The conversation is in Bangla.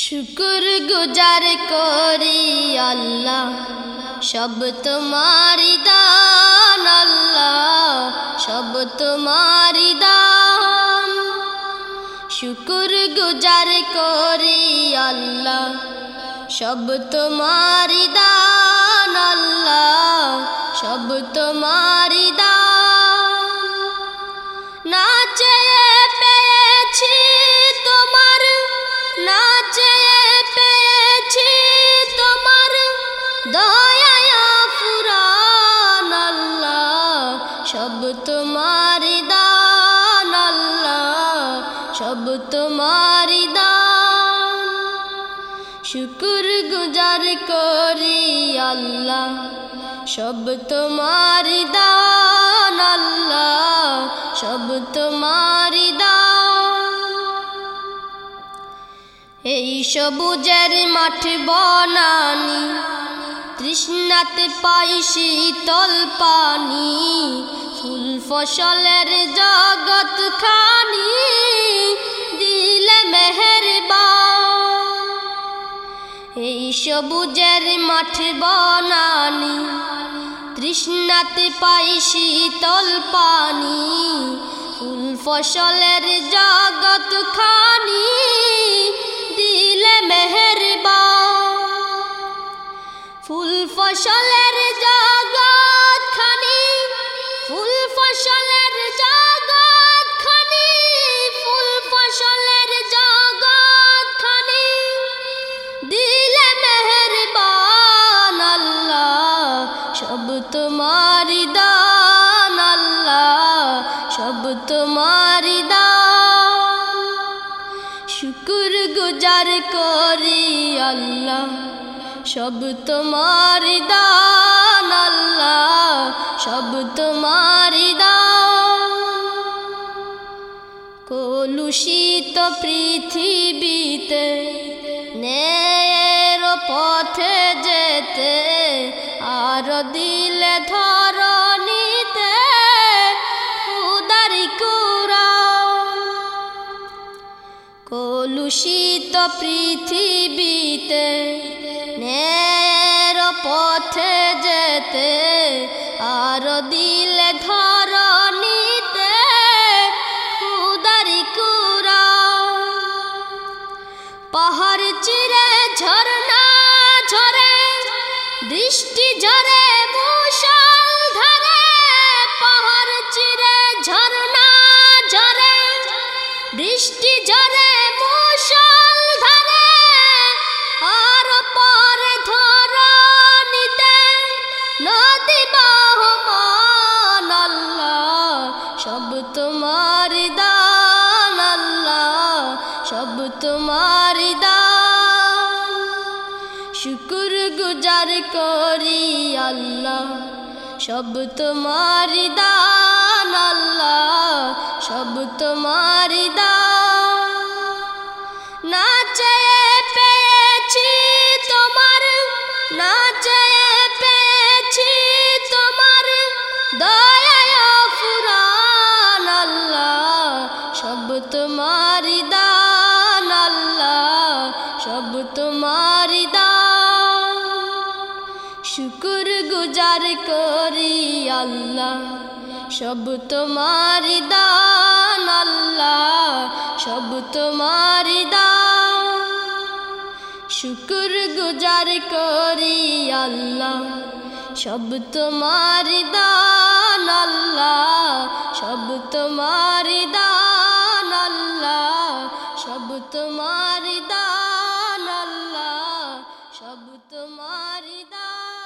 শুকুর গুজার করি আল্লাহ, সব তোমারি দান আল্লাহ, সব তোমারি দান। শুকুর গুজার করি আল্লাহ, সব তোমারি দান আল্লাহ, সব তোমারি দান। দয়া ফুরান সব তোমার দান সব তোমার দান। শুকুর গুজার করি আল্লাহ, সব তোমার দান সব তোমার এই সবুজের মাঠ বনানি তৃষ্ণাতে পাই শীতল পানি, ফুল ফসলের জগৎ খানি দিলে মেহেরবান। এই সবুজের মাঠ বনানি, তৃষ্ণাতে পাই শীতল পানি, ফুল ফসলের জগৎ খানি ফসলের জগৎ খানি, ফুল ফসলের জগৎ খানি, ফুল ফসলের জগৎ খানি। দিলে মেহেরবান আল্লাহ, সব তোমারি দান আল্লাহ, সব তোমারি দান। শুকুর গুজার করি আল্লাহ। সব তোমার দান আল্লাহ, সব তোমার দান। কলুষিত পৃথিবীতে নের পথে যেতে, আর দিলে ধরণীতে উদারি কলুষিত পৃথিবীতে নের পথে যেতে, আর দিলে ধরণীতে উদারি কুরা পাহাড় চিরে ঝরনা ঝরে, দৃষ্টি ঝরে মুষল ধরে, পাহাড় চিরে ঝরনা ঝরে বৃষ্টি ঝরে করি আল্লাহ। সব তোমার দান আল্লাহ। সব তোমার দান। না চেয়ে পেয়েছি তোমার, না চেয়ে স্বীকার করি আল্লাহ। সব তোমার দান আল্লাহ, সব তোমার দান। শুকুর গুজার করি আল্লাহ, সব তোমার দান আল্লাহ, সব তোমার দান আল্লাহ, সব তোমার দান আল্লাহ, সব তোমার দান।